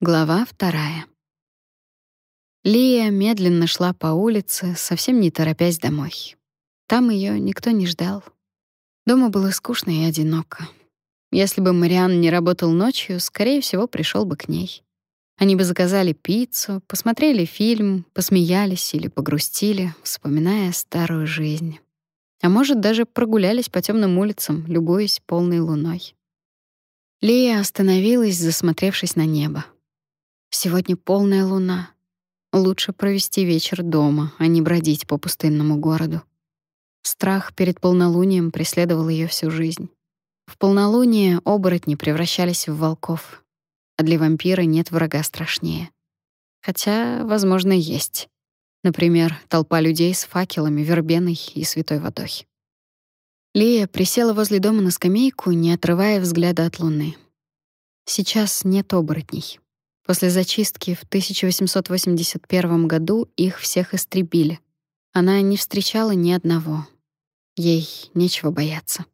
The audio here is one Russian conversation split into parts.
Глава вторая. Лия медленно шла по улице, совсем не торопясь домой. Там ее никто не ждал. Дома было скучно и одиноко. Если бы Мариан не работал ночью, скорее всего, пришел бы к ней. Они бы заказали пиццу, посмотрели фильм, посмеялись или погрустили, вспоминая старую жизнь. А может, даже прогулялись по темным улицам, любуясь полной луной. Лия остановилась, засмотревшись на небо. Сегодня полная луна. Лучше провести вечер дома, а не бродить по пустынному городу. Страх перед полнолунием преследовал ее всю жизнь. В полнолуние оборотни превращались в волков, а для вампира нет врага страшнее. Хотя, возможно, есть. Например, толпа людей с факелами, вербеной и святой водой. Лия присела возле дома на скамейку, не отрывая взгляда от луны. Сейчас нет оборотней. После зачистки в 1881 году их всех истребили. Она не встречала ни одного. Ей нечего бояться.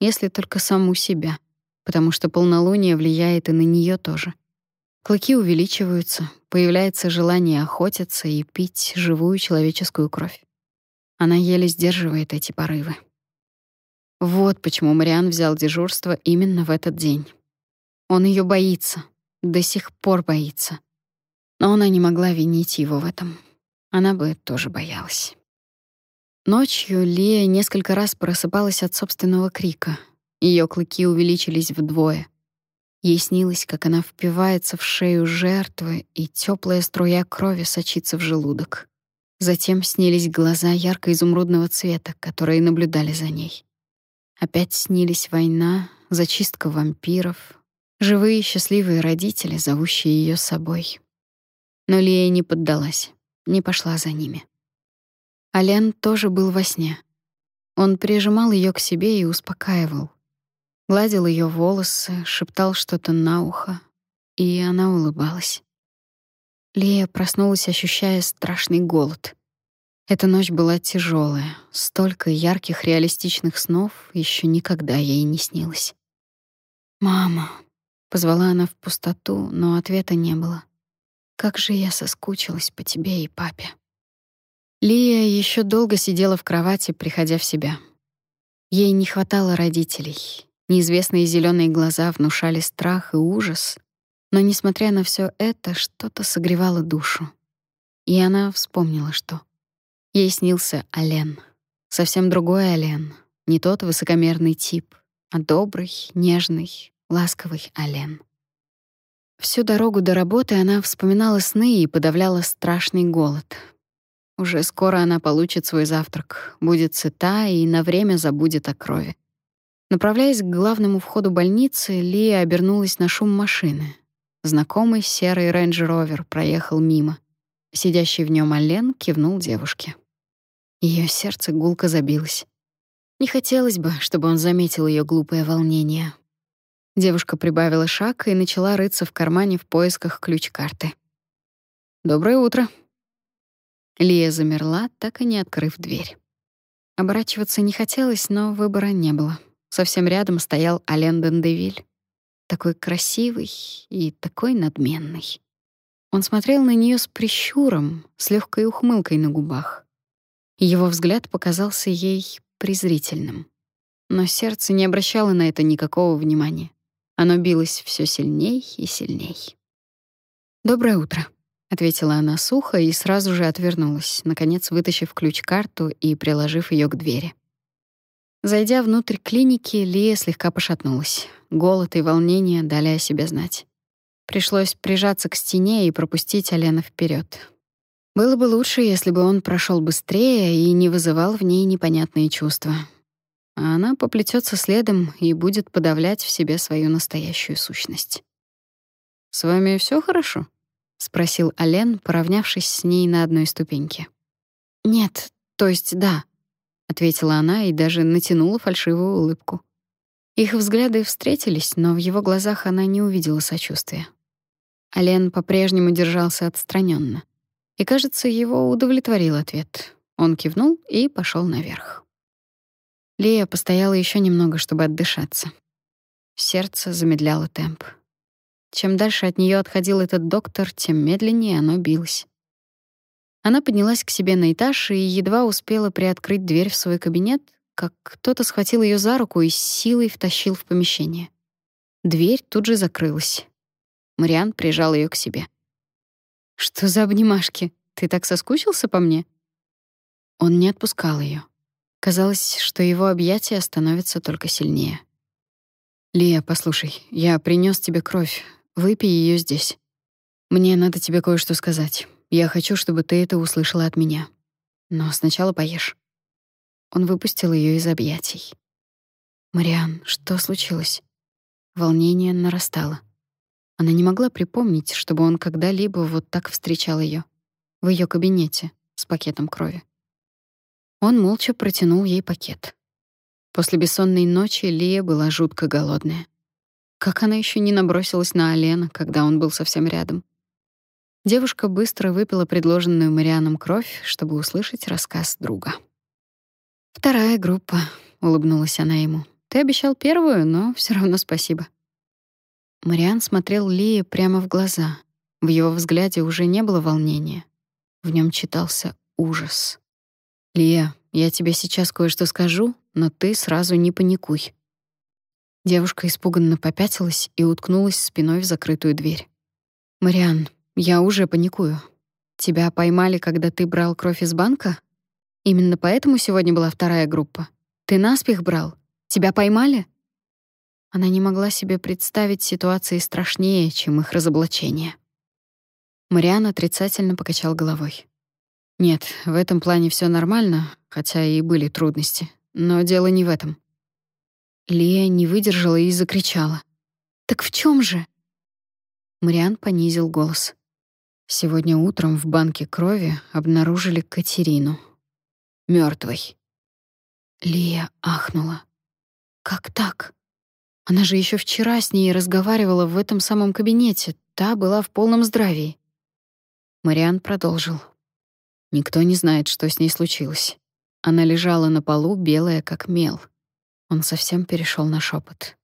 Если только саму себя, потому что полнолуние влияет и на нее тоже. Клыки увеличиваются, появляется желание охотиться и пить живую человеческую кровь. Она еле сдерживает эти порывы. Вот почему Мариан взял дежурство именно в этот день. Он ее боится, до сих пор боится. Но она не могла винить его в этом. Она бы тоже боялась. Ночью Лия несколько раз просыпалась от собственного крика. Ее клыки увеличились вдвое. Ей снилось, как она впивается в шею жертвы, и теплая струя крови сочится в желудок. Затем снились глаза ярко-изумрудного цвета, которые наблюдали за ней. Опять снились война, зачистка вампиров, Живые счастливые родители, зовущие ее с собой. Но Лия не поддалась, не пошла за ними. Ален тоже был во сне. Он прижимал ее к себе и успокаивал. Гладил ее волосы, шептал что-то на ухо, и она улыбалась. Лия проснулась, ощущая страшный голод. Эта ночь была тяжелая, столько ярких реалистичных снов еще никогда ей не снилось. «Мама», Позвала она в пустоту, но ответа не было. Как же я соскучилась по тебе и папе. Лия еще долго сидела в кровати, приходя в себя. Ей не хватало родителей. Неизвестные зеленые глаза внушали страх и ужас, но несмотря на все это, что-то согревало душу. И она вспомнила, что ей снился Ален, совсем другой Ален, не тот высокомерный тип, а добрый, нежный, ласковый Ален. Всю дорогу до работы она вспоминала сны и подавляла страшный голод. Уже скоро она получит свой завтрак, будет сыта и на время забудет о крови. Направляясь к главному входу больницы, Лия обернулась на шум машины. Знакомый серый рейндж-ровер проехал мимо. Сидящий в нем Ален кивнул девушке. Ее сердце гулко забилось. Не хотелось бы, чтобы он заметил ее глупое волнение, Девушка прибавила шаг и начала рыться в кармане в поисках ключ-карты. «Доброе утро». Лия замерла, так и не открыв дверь. Оборачиваться не хотелось, но выбора не было. Совсем рядом стоял Ален Дендевиль. Такой красивый и такой надменный. Он смотрел на нее с прищуром, с легкой ухмылкой на губах. Его взгляд показался ей презрительным. Но сердце не обращало на это никакого внимания. Оно билось все сильней и сильней. «Доброе утро», — ответила она сухо и сразу же отвернулась, наконец вытащив ключ-карту и приложив ее к двери. Зайдя внутрь клиники, Лия слегка пошатнулась. Голод и волнение дали о себе знать. Пришлось прижаться к стене и пропустить Алена вперед. Было бы лучше, если бы он прошел быстрее и не вызывал в ней непонятные чувства а она поплетется следом и будет подавлять в себе свою настоящую сущность. «С вами все хорошо?» — спросил Ален, поравнявшись с ней на одной ступеньке. «Нет, то есть да», — ответила она и даже натянула фальшивую улыбку. Их взгляды встретились, но в его глазах она не увидела сочувствия. Ален по-прежнему держался отстраненно, И, кажется, его удовлетворил ответ. Он кивнул и пошел наверх. Лия постояла еще немного, чтобы отдышаться. Сердце замедляло темп. Чем дальше от нее отходил этот доктор, тем медленнее оно билось. Она поднялась к себе на этаж и едва успела приоткрыть дверь в свой кабинет, как кто-то схватил ее за руку и силой втащил в помещение. Дверь тут же закрылась. Мариан прижал ее к себе. «Что за обнимашки? Ты так соскучился по мне?» Он не отпускал ее. Казалось, что его объятия становятся только сильнее. «Лия, послушай, я принес тебе кровь. Выпей ее здесь. Мне надо тебе кое-что сказать. Я хочу, чтобы ты это услышала от меня. Но сначала поешь». Он выпустил ее из объятий. «Мариан, что случилось?» Волнение нарастало. Она не могла припомнить, чтобы он когда-либо вот так встречал ее в ее кабинете с пакетом крови. Он молча протянул ей пакет. После бессонной ночи Лия была жутко голодная. Как она еще не набросилась на Алена, когда он был совсем рядом. Девушка быстро выпила предложенную Марианом кровь, чтобы услышать рассказ друга. «Вторая группа», — улыбнулась она ему. «Ты обещал первую, но все равно спасибо». Мариан смотрел Лии прямо в глаза. В его взгляде уже не было волнения. В нем читался ужас. «Лия, я тебе сейчас кое-что скажу, но ты сразу не паникуй». Девушка испуганно попятилась и уткнулась спиной в закрытую дверь. «Мариан, я уже паникую. Тебя поймали, когда ты брал кровь из банка? Именно поэтому сегодня была вторая группа. Ты наспех брал? Тебя поймали?» Она не могла себе представить ситуации страшнее, чем их разоблачение. Мариан отрицательно покачал головой. Нет, в этом плане все нормально, хотя и были трудности. Но дело не в этом. Лия не выдержала и закричала. «Так в чем же?» Мариан понизил голос. Сегодня утром в банке крови обнаружили Катерину. мертвой. Лия ахнула. «Как так? Она же еще вчера с ней разговаривала в этом самом кабинете. Та была в полном здравии». Мариан продолжил. Никто не знает, что с ней случилось. Она лежала на полу, белая как мел. Он совсем перешел на шепот.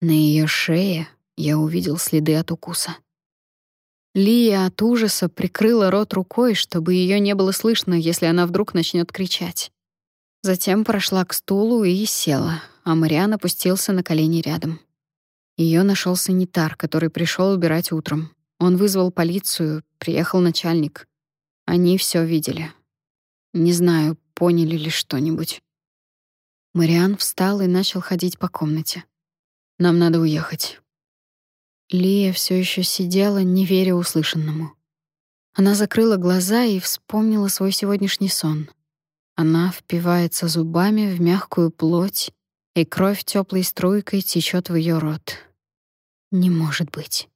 На ее шее я увидел следы от укуса. Лия от ужаса прикрыла рот рукой, чтобы ее не было слышно, если она вдруг начнет кричать. Затем прошла к стулу и села, а Мариан опустился на колени рядом. Ее нашел санитар, который пришел убирать утром. Он вызвал полицию, приехал начальник. Они все видели. Не знаю, поняли ли что-нибудь. Мариан встал и начал ходить по комнате. Нам надо уехать. Лия все еще сидела, не веря услышанному. Она закрыла глаза и вспомнила свой сегодняшний сон. Она впивается зубами в мягкую плоть, и кровь теплой струйкой течет в ее рот. Не может быть.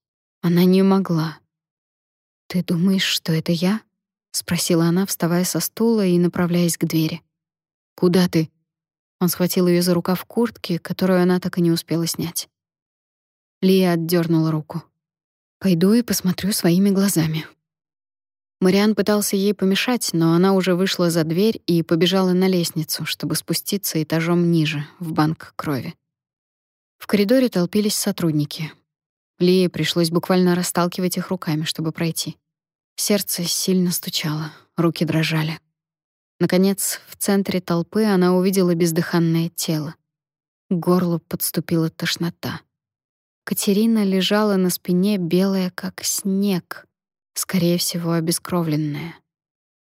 Она не могла. Ты думаешь, что это я? Спросила она, вставая со стула и направляясь к двери. Куда ты? Он схватил ее за рукав куртки, которую она так и не успела снять. Лия отдернула руку. Пойду и посмотрю своими глазами. Мариан пытался ей помешать, но она уже вышла за дверь и побежала на лестницу, чтобы спуститься этажом ниже, в банк крови. В коридоре толпились сотрудники. Лии пришлось буквально расталкивать их руками, чтобы пройти. Сердце сильно стучало, руки дрожали. Наконец, в центре толпы она увидела бездыханное тело. К горлу подступила тошнота. Катерина лежала на спине, белая как снег, скорее всего, обескровленная.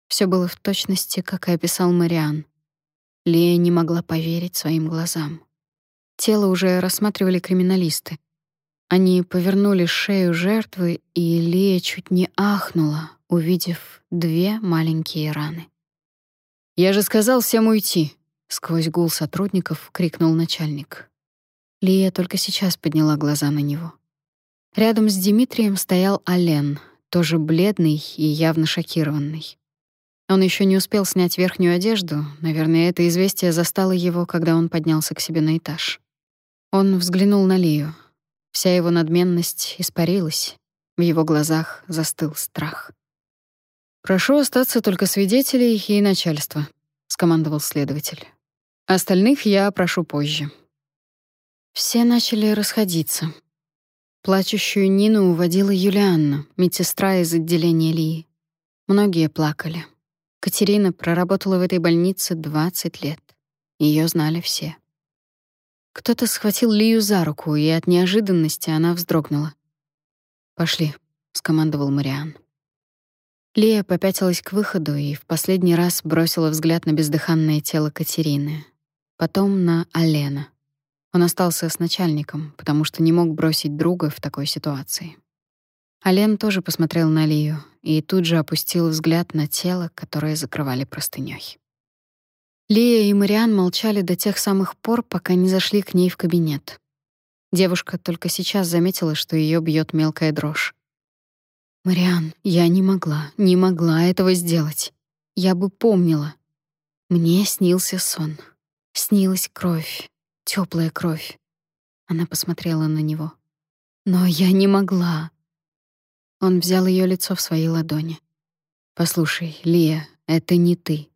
Все было в точности, как и описал Мариан. Лея не могла поверить своим глазам. Тело уже рассматривали криминалисты. Они повернули шею жертвы, и Лия чуть не ахнула, увидев две маленькие раны. «Я же сказал всем уйти!» — сквозь гул сотрудников крикнул начальник. Лия только сейчас подняла глаза на него. Рядом с Дмитрием стоял Ален, тоже бледный и явно шокированный. Он еще не успел снять верхнюю одежду, наверное, это известие застало его, когда он поднялся к себе на этаж. Он взглянул на Лию. Вся его надменность испарилась, в его глазах застыл страх. «Прошу остаться только свидетелей и начальство», — скомандовал следователь. «Остальных я прошу позже». Все начали расходиться. Плачущую Нину уводила Юлианна, медсестра из отделения Лии. Многие плакали. Катерина проработала в этой больнице 20 лет. Ее знали все. Кто-то схватил Лию за руку, и от неожиданности она вздрогнула. «Пошли», — скомандовал Мариан. Лия попятилась к выходу и в последний раз бросила взгляд на бездыханное тело Катерины, потом на Алена. Он остался с начальником, потому что не мог бросить друга в такой ситуации. Ален тоже посмотрел на Лию и тут же опустил взгляд на тело, которое закрывали простынёй. Лия и Мариан молчали до тех самых пор, пока не зашли к ней в кабинет. Девушка только сейчас заметила, что ее бьет мелкая дрожь. «Мариан, я не могла, не могла этого сделать. Я бы помнила. Мне снился сон. Снилась кровь, теплая кровь. Она посмотрела на него. Но я не могла. Он взял ее лицо в свои ладони. Послушай, Лия, это не ты.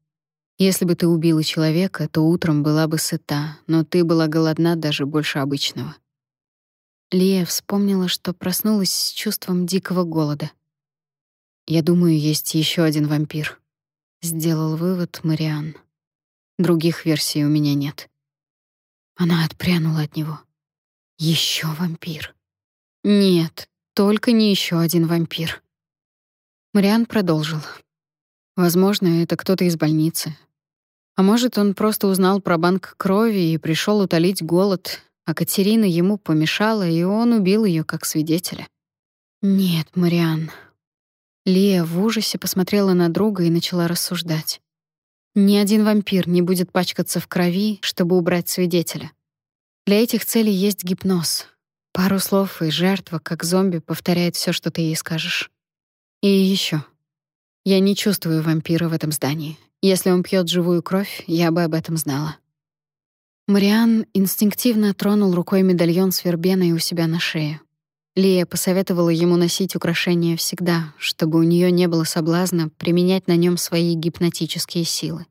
Если бы ты убила человека, то утром была бы сыта, но ты была голодна даже больше обычного. Лия вспомнила, что проснулась с чувством дикого голода. Я думаю, есть еще один вампир. Сделал вывод Мариан. Других версий у меня нет. Она отпрянула от него. Еще вампир. Нет, только не еще один вампир. Мариан продолжил. Возможно, это кто-то из больницы. А может, он просто узнал про банк крови и пришел утолить голод, а Катерина ему помешала, и он убил ее как свидетеля. Нет, Мариан. Лия в ужасе посмотрела на друга и начала рассуждать. Ни один вампир не будет пачкаться в крови, чтобы убрать свидетеля. Для этих целей есть гипноз. Пару слов, и жертва, как зомби, повторяет все, что ты ей скажешь. И еще. Я не чувствую вампира в этом здании. Если он пьет живую кровь, я бы об этом знала. Мариан инстинктивно тронул рукой медальон с вербеной у себя на шее. Лия посоветовала ему носить украшения всегда, чтобы у нее не было соблазна применять на нем свои гипнотические силы.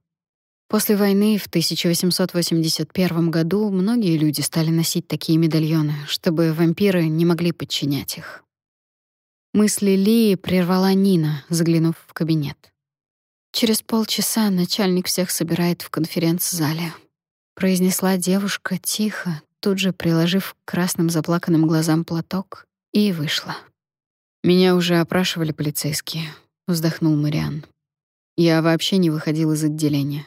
После войны в 1881 году многие люди стали носить такие медальоны, чтобы вампиры не могли подчинять их. Мысли Лии прервала Нина, заглянув в кабинет. Через полчаса начальник всех собирает в конференц-зале, произнесла девушка тихо, тут же приложив к красным заплаканным глазам платок и вышла. Меня уже опрашивали полицейские, вздохнул Мариан. Я вообще не выходил из отделения.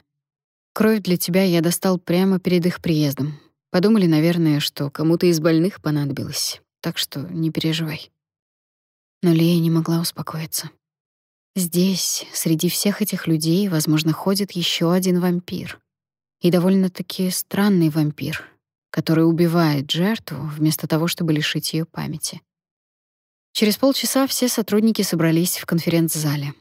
Кровь для тебя я достал прямо перед их приездом. Подумали, наверное, что кому-то из больных понадобилось. Так что не переживай. Но Лея не могла успокоиться. Здесь, среди всех этих людей, возможно, ходит еще один вампир. И довольно-таки странный вампир, который убивает жертву вместо того, чтобы лишить ее памяти. Через полчаса все сотрудники собрались в конференц-зале.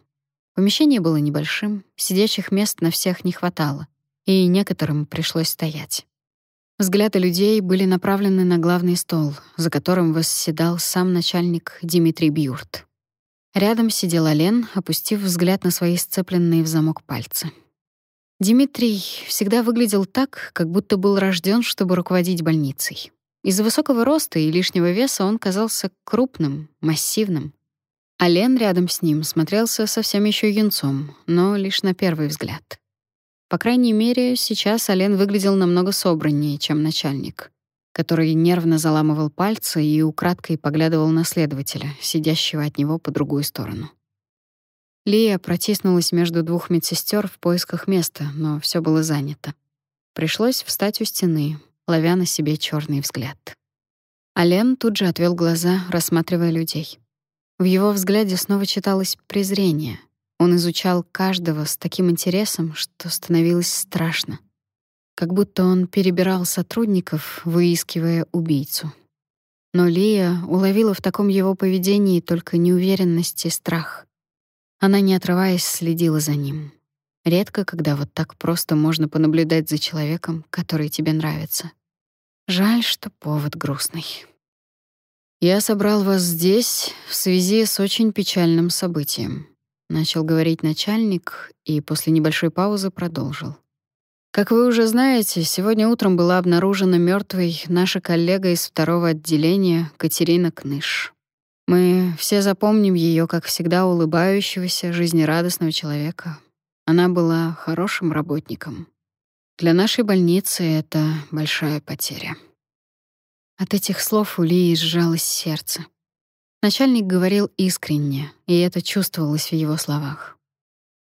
Помещение было небольшим, сидящих мест на всех не хватало, и некоторым пришлось стоять. Взгляды людей были направлены на главный стол, за которым восседал сам начальник Дмитрий Бьюрт. Рядом сидел Лен, опустив взгляд на свои сцепленные в замок пальцы. Дмитрий всегда выглядел так, как будто был рожден, чтобы руководить больницей. Из-за высокого роста и лишнего веса он казался крупным, массивным. А Лен рядом с ним смотрелся совсем еще юнцом, но лишь на первый взгляд. По крайней мере, сейчас Ален выглядел намного собраннее, чем начальник, который нервно заламывал пальцы и украдкой поглядывал на следователя, сидящего от него по другую сторону. Лия протиснулась между двух медсестер в поисках места, но все было занято. Пришлось встать у стены, ловя на себе черный взгляд. Ален тут же отвел глаза, рассматривая людей. В его взгляде снова читалось презрение. Он изучал каждого с таким интересом, что становилось страшно. Как будто он перебирал сотрудников, выискивая убийцу. Но Лия уловила в таком его поведении только неуверенность и страх. Она, не отрываясь, следила за ним. Редко, когда вот так просто можно понаблюдать за человеком, который тебе нравится. Жаль, что повод грустный. Я собрал вас здесь в связи с очень печальным событием, начал говорить начальник и после небольшой паузы продолжил. Как вы уже знаете, сегодня утром была обнаружена мертвой наша коллега из второго отделения Катерина Кныш. Мы все запомним ее, как всегда, улыбающегося, жизнерадостного человека. Она была хорошим работником. Для нашей больницы это большая потеря. От этих слов у Лии сжалось сердце. Начальник говорил искренне, и это чувствовалось в его словах.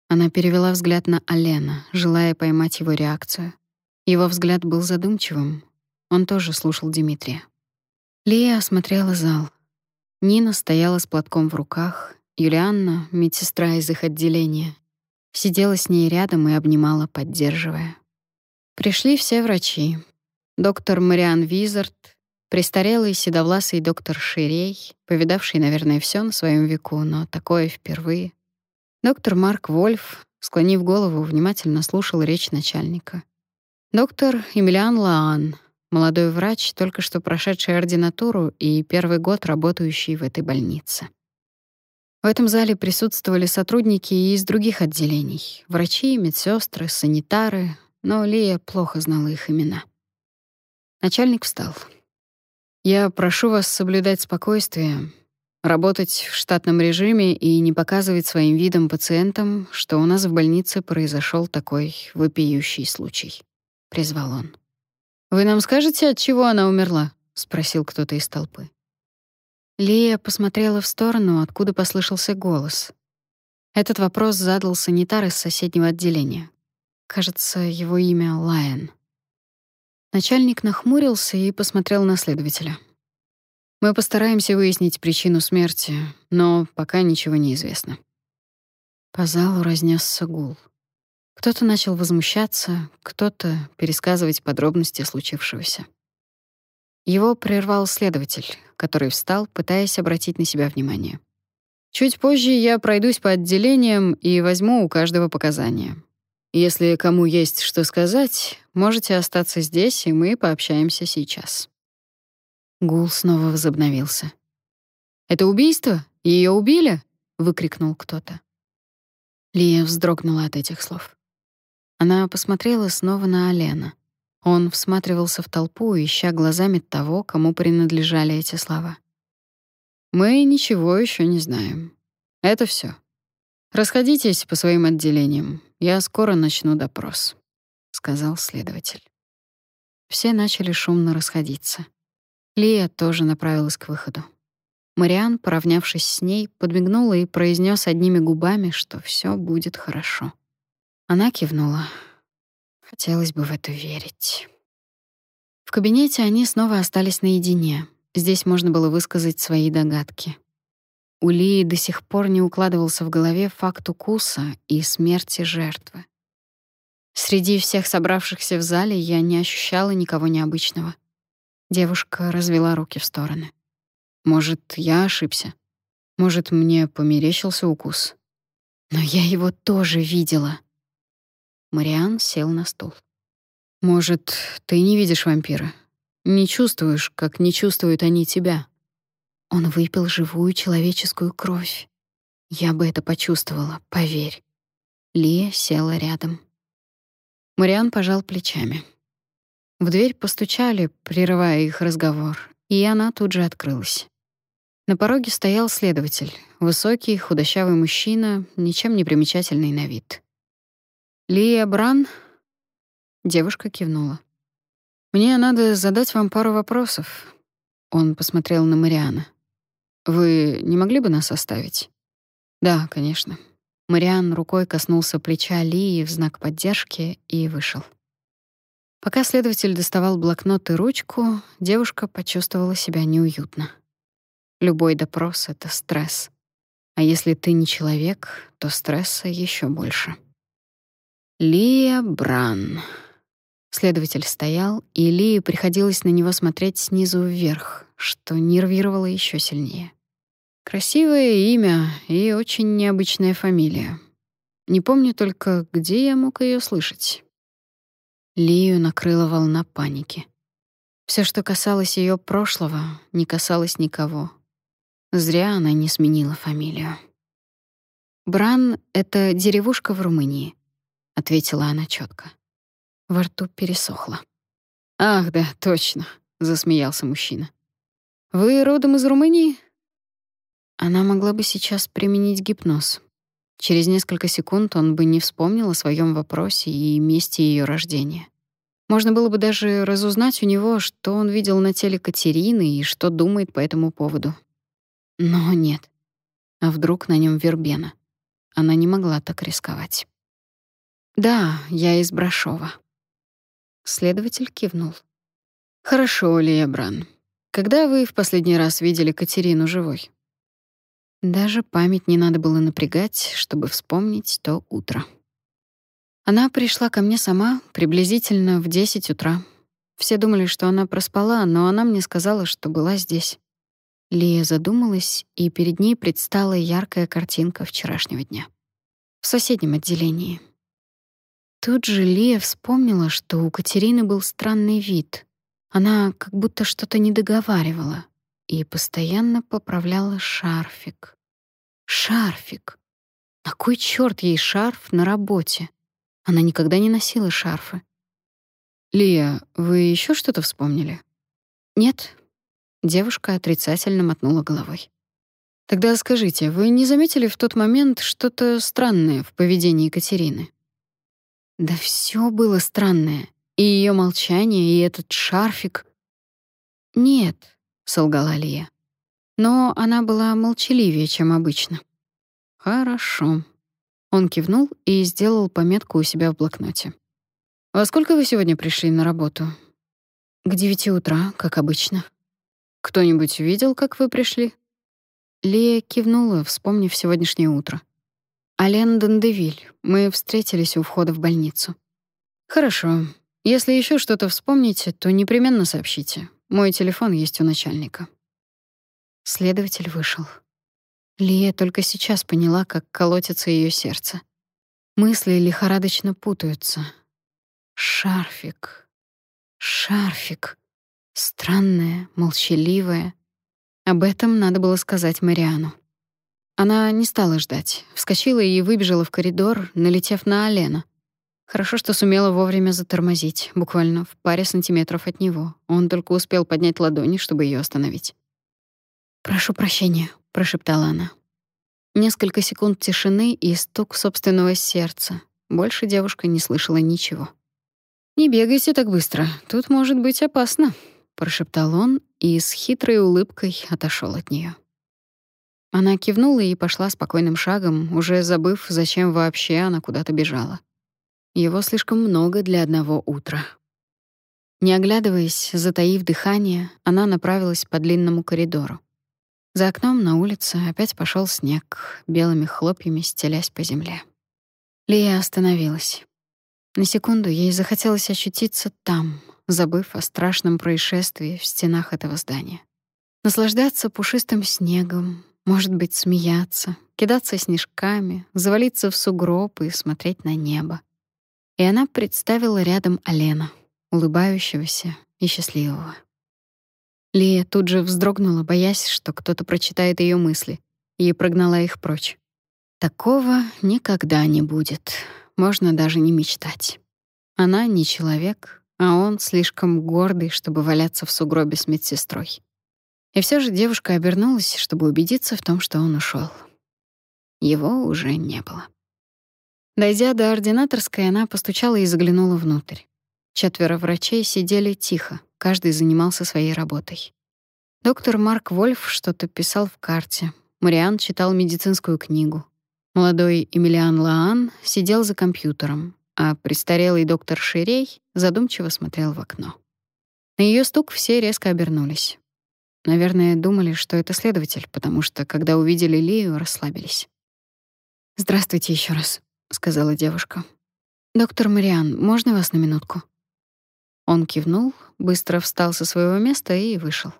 Она перевела взгляд на Алена, желая поймать его реакцию. Его взгляд был задумчивым. Он тоже слушал Дмитрия. Лия осмотрела зал. Нина стояла с платком в руках, Юлианна, медсестра из их отделения, сидела с ней рядом и обнимала, поддерживая. Пришли все врачи. Доктор Мариан Визард, престарелый седовласый доктор Ширей, повидавший, наверное, все на своем веку, но такое впервые. Доктор Марк Вольф, склонив голову, внимательно слушал речь начальника. Доктор Эмилиан Лаан, молодой врач, только что прошедший ординатуру и первый год работающий в этой больнице. В этом зале присутствовали сотрудники и из других отделений: врачи, медсестры, санитары, но Лия плохо знала их имена. Начальник встал. Я прошу вас соблюдать спокойствие, работать в штатном режиме и не показывать своим видом пациентам, что у нас в больнице произошел такой вопиющий случай, призвал он. Вы нам скажете, от чего она умерла? спросил кто-то из толпы. Лия посмотрела в сторону, откуда послышался голос. Этот вопрос задал санитар из соседнего отделения. Кажется, его имя Лайон. Начальник нахмурился и посмотрел на следователя. Мы постараемся выяснить причину смерти, но пока ничего не известно. По залу разнесся гул. Кто-то начал возмущаться, кто-то пересказывать подробности случившегося. Его прервал следователь, который встал, пытаясь обратить на себя внимание. Чуть позже я пройдусь по отделениям и возьму у каждого показания. Если кому есть что сказать, можете остаться здесь, и мы пообщаемся сейчас. Гул снова возобновился. Это убийство? Ее убили? выкрикнул кто-то. Лия вздрогнула от этих слов. Она посмотрела снова на Алена. Он всматривался в толпу, ища глазами того, кому принадлежали эти слова. Мы ничего еще не знаем. Это все. Расходитесь по своим отделениям. Я скоро начну допрос, сказал следователь. Все начали шумно расходиться. Лия тоже направилась к выходу. Мариан, поравнявшись с ней, подмигнула и произнес одними губами, что все будет хорошо. Она кивнула. Хотелось бы в это верить. В кабинете они снова остались наедине. Здесь можно было высказать свои догадки. У Лии до сих пор не укладывался в голове факт укуса и смерти жертвы. Среди всех собравшихся в зале я не ощущала никого необычного. Девушка развела руки в стороны. Может, я ошибся? Может, мне померещился укус? Но я его тоже видела. Мариан сел на стул. Может, ты не видишь вампира? Не чувствуешь, как не чувствуют они тебя? Он выпил живую человеческую кровь. Я бы это почувствовала, поверь. Лия села рядом. Мариан пожал плечами. В дверь постучали, прерывая их разговор, и она тут же открылась. На пороге стоял следователь, высокий, худощавый мужчина, ничем не примечательный на вид. «Лия Бран?» Девушка кивнула. «Мне надо задать вам пару вопросов». Он посмотрел на Мариана. Вы не могли бы нас оставить? Да, конечно. Мариан рукой коснулся плеча Лии в знак поддержки и вышел. Пока следователь доставал блокнот и ручку, девушка почувствовала себя неуютно. Любой допрос — это стресс. А если ты не человек, то стресса еще больше. Лия Бран. Следователь стоял, и Лии приходилось на него смотреть снизу вверх, что нервировало еще сильнее. Красивое имя и очень необычная фамилия. Не помню только, где я мог ее слышать. Лию накрыла волна паники. Все, что касалось ее прошлого, не касалось никого. Зря она не сменила фамилию. Бран — это деревушка в Румынии, ответила она четко. Во рту пересохло. «Ах, да, точно», — засмеялся мужчина. «Вы родом из Румынии?» Она могла бы сейчас применить гипноз. Через несколько секунд он бы не вспомнил о своем вопросе и месте ее рождения. Можно было бы даже разузнать у него, что он видел на теле Катерины и что думает по этому поводу. Но нет. А вдруг на нем вербена? Она не могла так рисковать. «Да, я из Брашова». Следователь кивнул. «Хорошо, Лия Бран. Когда вы в последний раз видели Катерину живой?» Даже память не надо было напрягать, чтобы вспомнить то утро. Она пришла ко мне сама приблизительно в 10 утра. Все думали, что она проспала, но она мне сказала, что была здесь. Лия задумалась, и перед ней предстала яркая картинка вчерашнего дня. В соседнем отделении. Тут же Лия вспомнила, что у Катерины был странный вид. Она как будто что-то не договаривала и постоянно поправляла шарфик. Шарфик. На кой чёрт ей шарф на работе? Она никогда не носила шарфы. Лия, вы ещё что-то вспомнили? Нет, Девушка отрицательно мотнула головой. Тогда скажите, вы не заметили в тот момент что-то странное в поведении Екатерины? Да все было странное. И ее молчание, и этот шарфик. Нет, солгала Лия. Но она была молчаливее, чем обычно. Хорошо. Он кивнул и сделал пометку у себя в блокноте. Во сколько вы сегодня пришли на работу? К девяти утра, как обычно. Кто-нибудь видел, как вы пришли? Лия кивнула, вспомнив сегодняшнее утро. Ален Дандевиль. Мы встретились у входа в больницу. Хорошо. Если еще что-то вспомните, то непременно сообщите. Мой телефон есть у начальника. Следователь вышел. Лия только сейчас поняла, как колотится ее сердце. Мысли лихорадочно путаются. Шарфик. Шарфик. Странная, молчаливая. Об этом надо было сказать Мариану. Она не стала ждать. Вскочила и выбежала в коридор, налетев на Алена. Хорошо, что сумела вовремя затормозить, буквально в паре сантиметров от него. Он только успел поднять ладони, чтобы ее остановить. «Прошу прощения», — прошептала она. Несколько секунд тишины и стук собственного сердца. Больше девушка не слышала ничего. «Не бегайте так быстро, тут может быть опасно», прошептал он и с хитрой улыбкой отошел от нее. Она кивнула и пошла спокойным шагом, уже забыв, зачем вообще она куда-то бежала. Его слишком много для одного утра. Не оглядываясь, затаив дыхание, она направилась по длинному коридору. За окном на улице опять пошел снег, белыми хлопьями стелясь по земле. Лия остановилась. На секунду ей захотелось ощутиться там, забыв о страшном происшествии в стенах этого здания. Наслаждаться пушистым снегом, может быть, смеяться, кидаться снежками, завалиться в сугроб и смотреть на небо. И она представила рядом Алена, улыбающегося и счастливого. Лия тут же вздрогнула, боясь, что кто-то прочитает ее мысли, и прогнала их прочь. Такого никогда не будет. Можно даже не мечтать. Она не человек, а он слишком гордый, чтобы валяться в сугробе с медсестрой. И все же девушка обернулась, чтобы убедиться в том, что он ушел. Его уже не было. Дойдя до ординаторской, она постучала и заглянула внутрь. Четверо врачей сидели тихо, каждый занимался своей работой. Доктор Марк Вольф что-то писал в карте. Мариан читал медицинскую книгу. Молодой Эмилиан Лаан сидел за компьютером, а престарелый доктор Ширей задумчиво смотрел в окно. На ее стук все резко обернулись. Наверное, думали, что это следователь, потому что, когда увидели Лию, расслабились. «Здравствуйте еще раз», — сказала девушка. «Доктор Мариан, можно вас на минутку?» Он кивнул, быстро встал со своего места и вышел.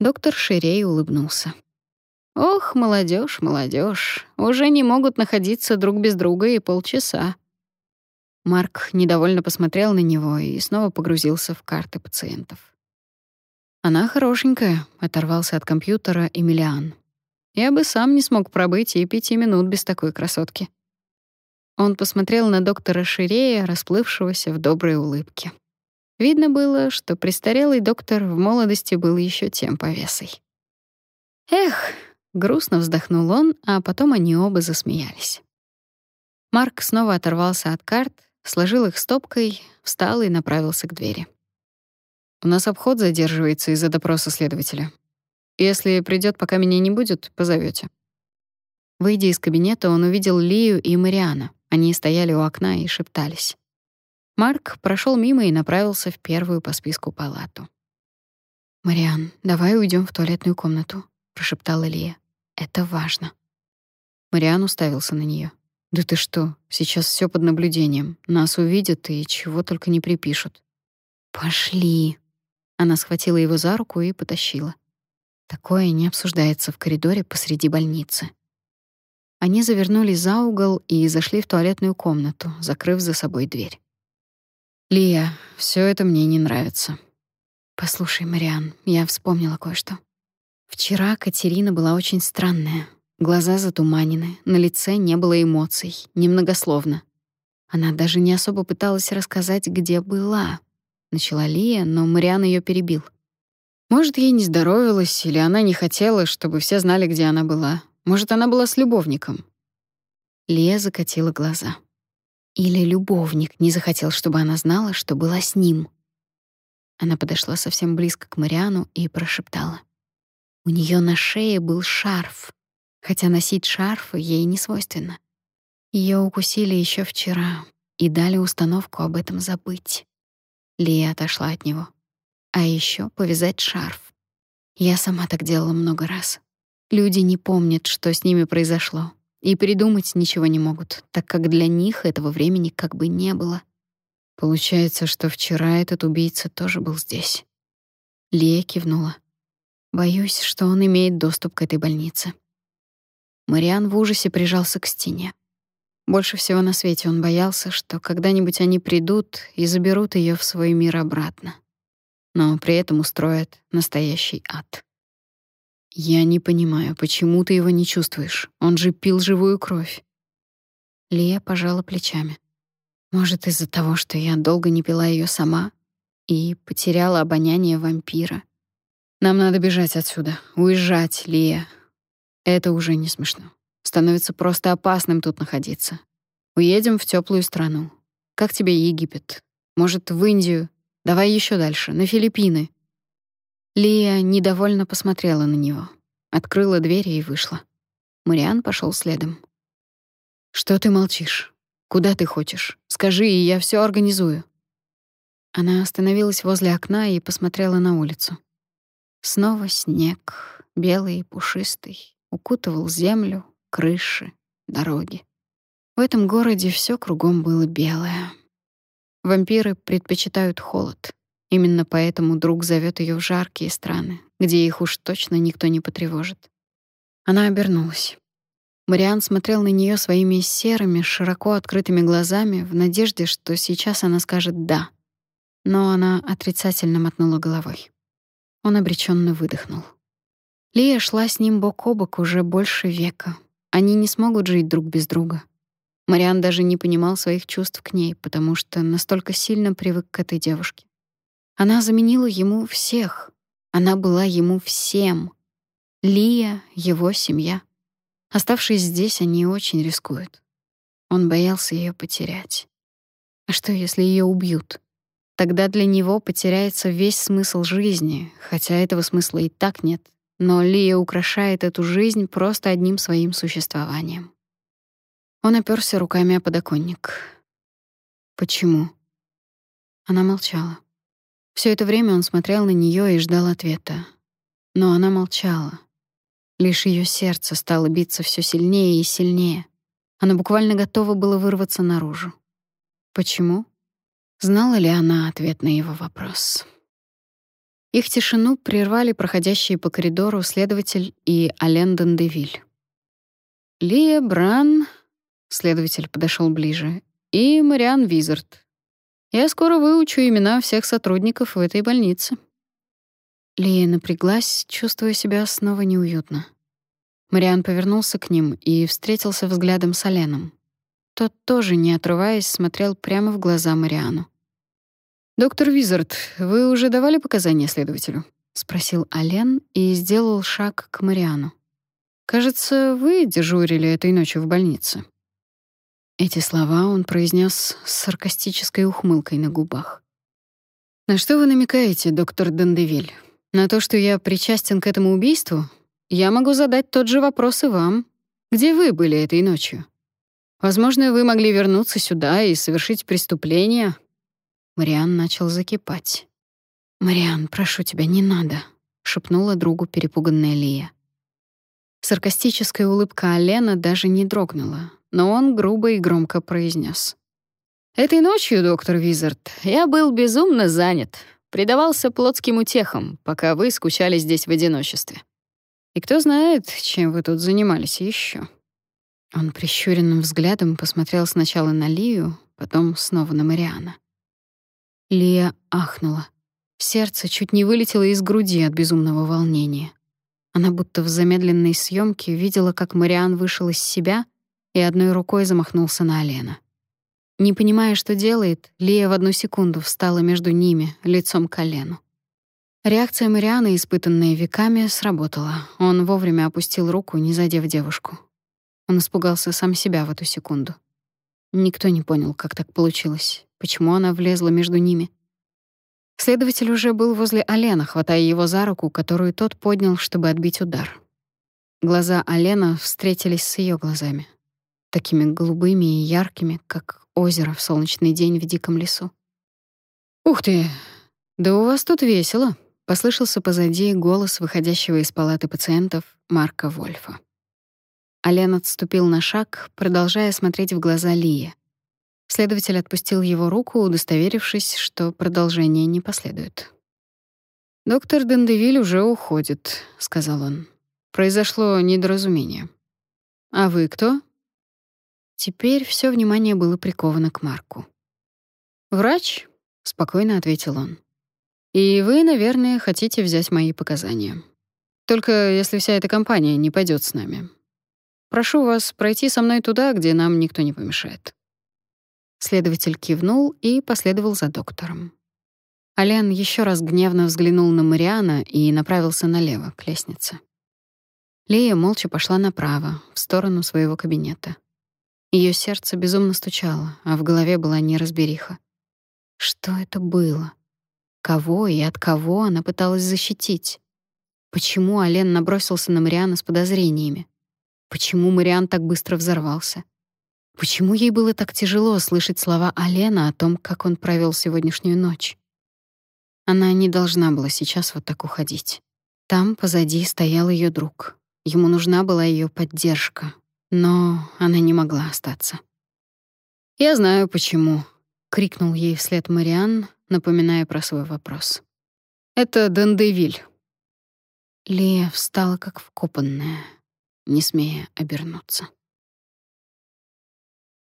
Доктор Ширей улыбнулся. «Ох, молодежь, молодежь, уже не могут находиться друг без друга и полчаса. Марк недовольно посмотрел на него и снова погрузился в карты пациентов. «Она хорошенькая», — оторвался от компьютера Эмилиан. «Я бы сам не смог пробыть и пяти минут без такой красотки». Он посмотрел на доктора Ширея, расплывшегося в доброй улыбке. Видно было, что престарелый доктор в молодости был еще тем повесой. Эх, грустно вздохнул он, а потом они оба засмеялись. Марк снова оторвался от карт, сложил их стопкой, встал и направился к двери. У нас обход задерживается из-за допроса следователя. Если придёт, пока меня не будет, позовёте. Выйдя из кабинета, он увидел Лию и Мариана. Они стояли у окна и шептались. Марк прошел мимо и направился в первую по списку палату. «Мариан, давай уйдем в туалетную комнату», — прошептала Лия. «Это важно». Мариан уставился на нее. «Да ты что, сейчас все под наблюдением. Нас увидят и чего только не припишут». «Пошли». Она схватила его за руку и потащила. Такое не обсуждается в коридоре посреди больницы. Они завернули за угол и зашли в туалетную комнату, закрыв за собой дверь. «Лия, все это мне не нравится». «Послушай, Мариан, я вспомнила кое-что. Вчера Катерина была очень странная. Глаза затуманены, на лице не было эмоций, немногословно. Она даже не особо пыталась рассказать, где была. Начала Лия, но Мариан ее перебил. Может, ей не здоровилось, или она не хотела, чтобы все знали, где она была. Может, она была с любовником. Лия закатила глаза. Или любовник не захотел, чтобы она знала, что была с ним. Она подошла совсем близко к Мариану и прошептала: "У нее на шее был шарф, хотя носить шарфы ей не свойственно. Ее укусили еще вчера и дали установку об этом забыть". Лия отошла от него. А еще повязать шарф. Я сама так делала много раз. Люди не помнят, что с ними произошло, и придумать ничего не могут, так как для них этого времени как бы не было. Получается, что вчера этот убийца тоже был здесь. Лия кивнула. Боюсь, что он имеет доступ к этой больнице. Мариан в ужасе прижался к стене. Больше всего на свете он боялся, что когда-нибудь они придут и заберут ее в свой мир обратно. Но при этом устроят настоящий ад. Я не понимаю, почему ты его не чувствуешь? Он же пил живую кровь. Лия пожала плечами. Может, из-за того, что я долго не пила ее сама и потеряла обоняние вампира. Нам надо бежать отсюда, уезжать, Лия. Это уже не смешно. Становится просто опасным тут находиться. Уедем в теплую страну. Как тебе Египет? Может, в Индию? Давай еще дальше, на Филиппины. Лия недовольно посмотрела на него, открыла дверь и вышла. Мариан пошел следом. Что ты молчишь? Куда ты хочешь? Скажи, и я все организую. Она остановилась возле окна и посмотрела на улицу. Снова снег, белый и пушистый, укутывал землю, крыши, дороги. В этом городе все кругом было белое. Вампиры предпочитают холод. Именно поэтому друг зовет ее в жаркие страны, где их уж точно никто не потревожит. Она обернулась. Мариан смотрел на нее своими серыми, широко открытыми глазами в надежде, что сейчас она скажет «да». Но она отрицательно мотнула головой. Он обреченно выдохнул. Лия шла с ним бок о бок уже больше века. Они не смогут жить друг без друга. Мариан даже не понимал своих чувств к ней, потому что настолько сильно привык к этой девушке. Она заменила ему всех. Она была ему всем. Лия — его семья. Оставшись здесь, они очень рискуют. Он боялся ее потерять. А что, если ее убьют? Тогда для него потеряется весь смысл жизни, хотя этого смысла и так нет. Но Лия украшает эту жизнь просто одним своим существованием. Он оперся руками о подоконник. Почему? Она молчала. Все это время он смотрел на нее и ждал ответа. Но она молчала. Лишь ее сердце стало биться все сильнее и сильнее. Оно буквально готово было вырваться наружу. Почему? Знала ли она ответ на его вопрос? Их тишину прервали проходящие по коридору следователь и Ален Дендевиль. Лия Бран, следователь подошел ближе, и Мариан Визард, я скоро выучу имена всех сотрудников в этой больнице. Лия напряглась, чувствуя себя снова неуютно. Мариан повернулся к ним и встретился взглядом с Оленом. тот тоже, не отрываясь, смотрел прямо в глаза Мариану. «Доктор Визард, вы уже давали показания следователю?» — спросил Ален и сделал шаг к Мариану. «Кажется, вы дежурили этой ночью в больнице». Эти слова он произнес с саркастической ухмылкой на губах. «На что вы намекаете, доктор Дендевиль? На то, что я причастен к этому убийству? Я могу задать тот же вопрос и вам. Где вы были этой ночью? Возможно, вы могли вернуться сюда и совершить преступление». Мариан начал закипать. «Мариан, прошу тебя, не надо», — шепнула другу перепуганная Лия. Саркастическая улыбка Алена даже не дрогнула, но он грубо и громко произнес: «Этой ночью, доктор Визард, я был безумно занят, предавался плотским утехам, пока вы скучали здесь в одиночестве. И кто знает, чем вы тут занимались еще. Он прищуренным взглядом посмотрел сначала на Лию, потом снова на Мариана. Лия ахнула. Сердце чуть не вылетело из груди от безумного волнения. Она будто в замедленной съемке видела, как Мариан вышел из себя — и одной рукой замахнулся на Алена. Не понимая, что делает, Лия в одну секунду встала между ними, лицом к колену. Реакция Марианы, испытанная веками, сработала. Он вовремя опустил руку, не задев девушку. Он испугался сам себя в эту секунду. Никто не понял, как так получилось, почему она влезла между ними. Следователь уже был возле Алена, хватая его за руку, которую тот поднял, чтобы отбить удар. Глаза Алена встретились с ее глазами такими голубыми и яркими, как озеро в солнечный день в диком лесу. «Ух ты! Да у вас тут весело!» — послышался позади голос выходящего из палаты пациентов Марка Вольфа. Ален отступил на шаг, продолжая смотреть в глаза Лии. Следователь отпустил его руку, удостоверившись, что продолжение не последует. «Доктор Дендевиль уже уходит», — сказал он. «Произошло недоразумение». «А вы кто?» Теперь все внимание было приковано к Марку. «Врач?» — спокойно ответил он. «И вы, наверное, хотите взять мои показания. Только если вся эта компания не пойдет с нами. Прошу вас пройти со мной туда, где нам никто не помешает». Следователь кивнул и последовал за доктором. Ален еще раз гневно взглянул на Мариана и направился налево, к лестнице. Лея молча пошла направо, в сторону своего кабинета. Ее сердце безумно стучало, а в голове была неразбериха. Что это было? Кого и от кого она пыталась защитить? Почему Ален набросился на Мариана с подозрениями? Почему Мариан так быстро взорвался? Почему ей было так тяжело слышать слова Алена о том, как он провел сегодняшнюю ночь? Она не должна была сейчас вот так уходить. Там позади стоял ее друг. Ему нужна была ее поддержка, но она не могла остаться. «Я знаю, почему», — крикнул ей вслед Мариан, напоминая про свой вопрос. «Это Дендевиль». Лия встала как вкопанная, не смея обернуться.